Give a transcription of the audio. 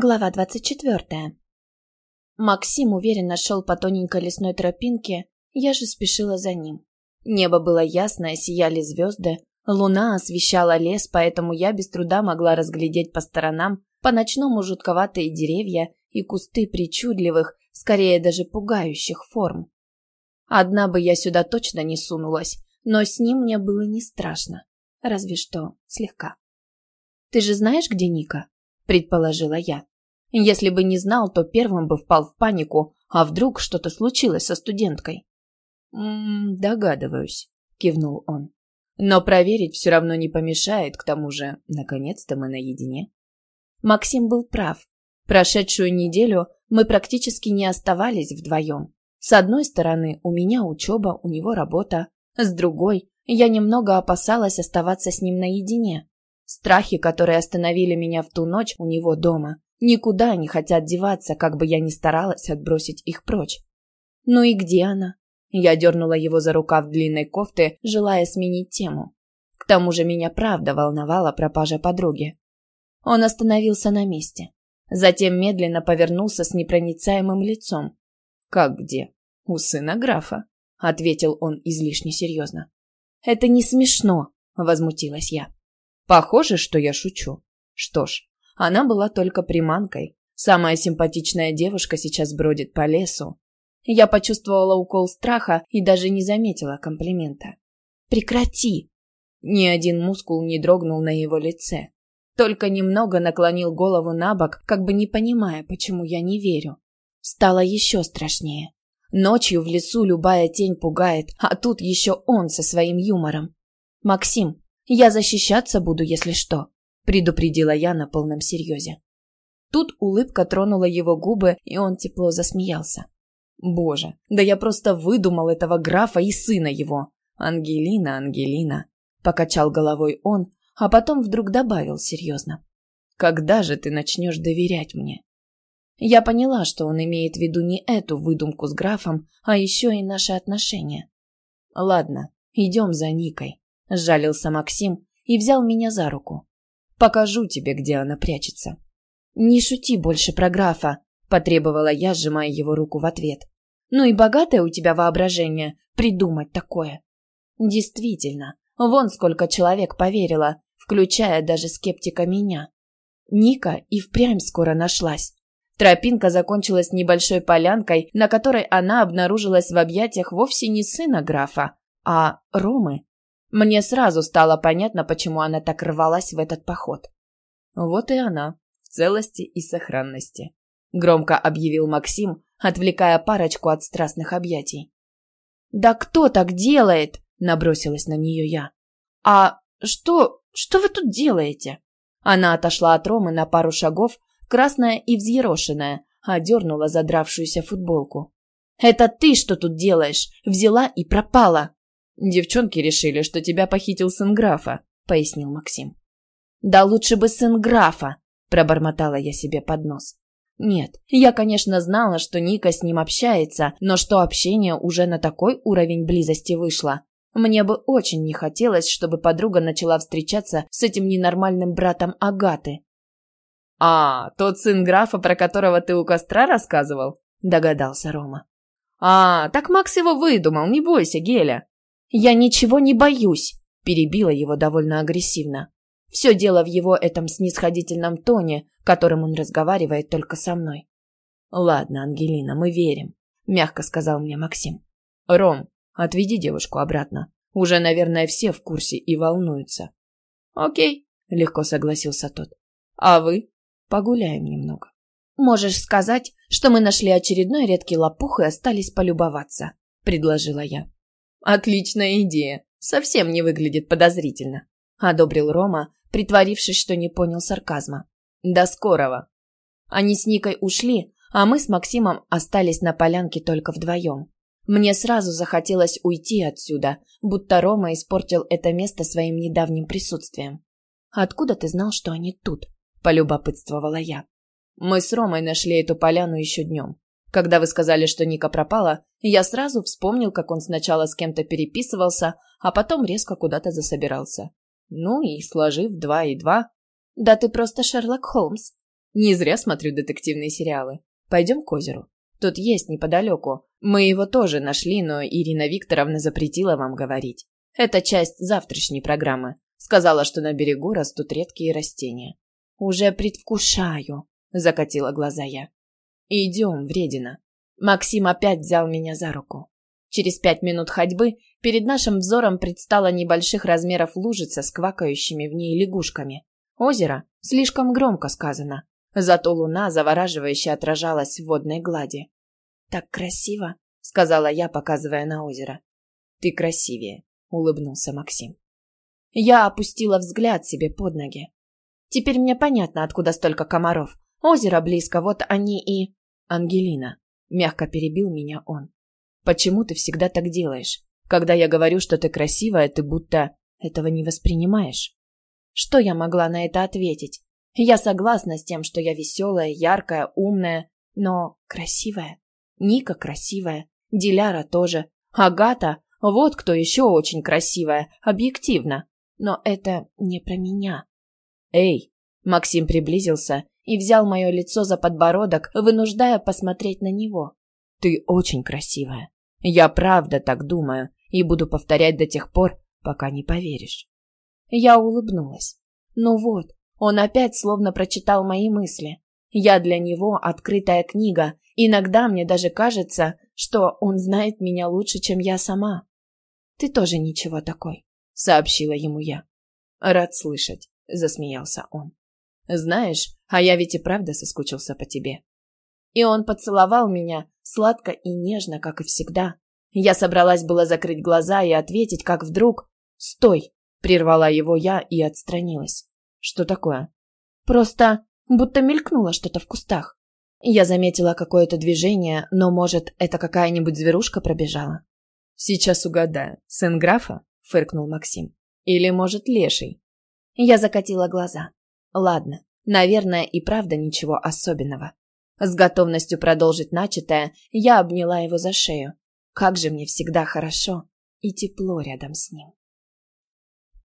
Глава двадцать четвертая. Максим уверенно шел по тоненькой лесной тропинке, я же спешила за ним. Небо было ясное, сияли звезды, луна освещала лес, поэтому я без труда могла разглядеть по сторонам по-ночному жутковатые деревья и кусты причудливых, скорее даже пугающих форм. Одна бы я сюда точно не сунулась, но с ним мне было не страшно, разве что слегка. «Ты же знаешь, где Ника?» – предположила я. Если бы не знал, то первым бы впал в панику, а вдруг что-то случилось со студенткой. «М -м, «Догадываюсь», — кивнул он. «Но проверить все равно не помешает, к тому же, наконец-то мы наедине». Максим был прав. Прошедшую неделю мы практически не оставались вдвоем. С одной стороны, у меня учеба, у него работа. С другой, я немного опасалась оставаться с ним наедине. Страхи, которые остановили меня в ту ночь у него дома, Никуда не хотят деваться, как бы я ни старалась отбросить их прочь. «Ну и где она?» Я дернула его за рукав длинной кофты, желая сменить тему. К тому же меня правда волновала пропажа подруги. Он остановился на месте. Затем медленно повернулся с непроницаемым лицом. «Как где?» «У сына графа», — ответил он излишне серьезно. «Это не смешно», — возмутилась я. «Похоже, что я шучу. Что ж, она была только приманкой. Самая симпатичная девушка сейчас бродит по лесу. Я почувствовала укол страха и даже не заметила комплимента. «Прекрати!» Ни один мускул не дрогнул на его лице. Только немного наклонил голову на бок, как бы не понимая, почему я не верю. Стало еще страшнее. Ночью в лесу любая тень пугает, а тут еще он со своим юмором. «Максим, я защищаться буду, если что предупредила я на полном серьезе. Тут улыбка тронула его губы, и он тепло засмеялся. Боже, да я просто выдумал этого графа и сына его. Ангелина, Ангелина, покачал головой он, а потом вдруг добавил серьезно. Когда же ты начнешь доверять мне? Я поняла, что он имеет в виду не эту выдумку с графом, а еще и наши отношения. Ладно, идем за Никой, сжалился Максим и взял меня за руку. Покажу тебе, где она прячется». «Не шути больше про графа», – потребовала я, сжимая его руку в ответ. «Ну и богатое у тебя воображение придумать такое». Действительно, вон сколько человек поверило, включая даже скептика меня. Ника и впрямь скоро нашлась. Тропинка закончилась небольшой полянкой, на которой она обнаружилась в объятиях вовсе не сына графа, а Ромы. Мне сразу стало понятно, почему она так рвалась в этот поход. Вот и она, в целости и сохранности, громко объявил Максим, отвлекая парочку от страстных объятий. Да кто так делает? набросилась на нее я. А что, что вы тут делаете? Она отошла от Ромы на пару шагов, красная и взъерошенная, одернула задравшуюся футболку. «Это ты что тут делаешь? Взяла и пропала!» «Девчонки решили, что тебя похитил сын графа», — пояснил Максим. «Да лучше бы сын графа», — пробормотала я себе под нос. Нет, я, конечно, знала, что Ника с ним общается, но что общение уже на такой уровень близости вышло. Мне бы очень не хотелось, чтобы подруга начала встречаться с этим ненормальным братом Агаты. «А, тот сын графа, про которого ты у костра рассказывал?» – догадался Рома. «А, так Макс его выдумал, не бойся, Геля. «Я ничего не боюсь», – перебила его довольно агрессивно. Все дело в его этом снисходительном тоне, которым он разговаривает только со мной. «Ладно, Ангелина, мы верим», – мягко сказал мне Максим. «Ром, отведи девушку обратно. Уже, наверное, все в курсе и волнуются». «Окей», – легко согласился тот. «А вы?» «Погуляем немного». «Можешь сказать, что мы нашли очередной редкий лопух и остались полюбоваться», – предложила я. Отличная идея. Совсем не выглядит подозрительно, одобрил Рома, притворившись, что не понял сарказма. До скорого. Они с Никой ушли, а мы с Максимом остались на полянке только вдвоем. Мне сразу захотелось уйти отсюда, будто Рома испортил это место своим недавним присутствием. «Откуда ты знал, что они тут?» – полюбопытствовала я. Мы с Ромой нашли эту поляну еще днем. Когда вы сказали, что Ника пропала, я сразу вспомнил, как он сначала с кем-то переписывался, а потом резко куда-то засобирался. Ну и, сложив два и два... Да ты просто Шерлок Холмс. Не зря смотрю детективные сериалы. Пойдем к озеру. Тут есть неподалеку. Мы его тоже нашли, но Ирина Викторовна запретила вам говорить. Это часть завтрашней программы. Сказала, что на берегу растут редкие растения. Уже предвкушаю, закатила глаза я. Идем, вредина. Максим опять взял меня за руку. Через пять минут ходьбы перед нашим взором предстала небольших размеров лужица с квакающими в ней лягушками. Озеро слишком громко сказано, зато луна завораживающе отражалась в водной глади. «Так красиво», — сказала я, показывая на озеро. «Ты красивее», — улыбнулся Максим. Я опустила взгляд себе под ноги. Теперь мне понятно, откуда столько комаров. Озеро близко, вот они и... Ангелина, мягко перебил меня он. Почему ты всегда так делаешь? Когда я говорю, что ты красивая, ты будто этого не воспринимаешь. Что я могла на это ответить? Я согласна с тем, что я веселая, яркая, умная, но красивая. Ника красивая, Диляра тоже, Агата, вот кто еще очень красивая, объективно. Но это не про меня. Эй, Максим приблизился и взял мое лицо за подбородок, вынуждая посмотреть на него. Ты очень красивая. Я правда так думаю и буду повторять до тех пор, пока не поверишь. Я улыбнулась. Ну вот, он опять словно прочитал мои мысли. Я для него открытая книга. Иногда мне даже кажется, что он знает меня лучше, чем я сама. Ты тоже ничего такой, сообщила ему я. Рад слышать, засмеялся он. Знаешь, а я ведь и правда соскучился по тебе. И он поцеловал меня сладко и нежно, как и всегда. Я собралась было закрыть глаза и ответить, как вдруг... «Стой!» — прервала его я и отстранилась. «Что такое?» «Просто будто мелькнуло что-то в кустах. Я заметила какое-то движение, но, может, это какая-нибудь зверушка пробежала?» «Сейчас угадаю. Сын графа?» — фыркнул Максим. «Или, может, леший?» Я закатила глаза. «Ладно, наверное, и правда ничего особенного. С готовностью продолжить начатое, я обняла его за шею. Как же мне всегда хорошо и тепло рядом с ним.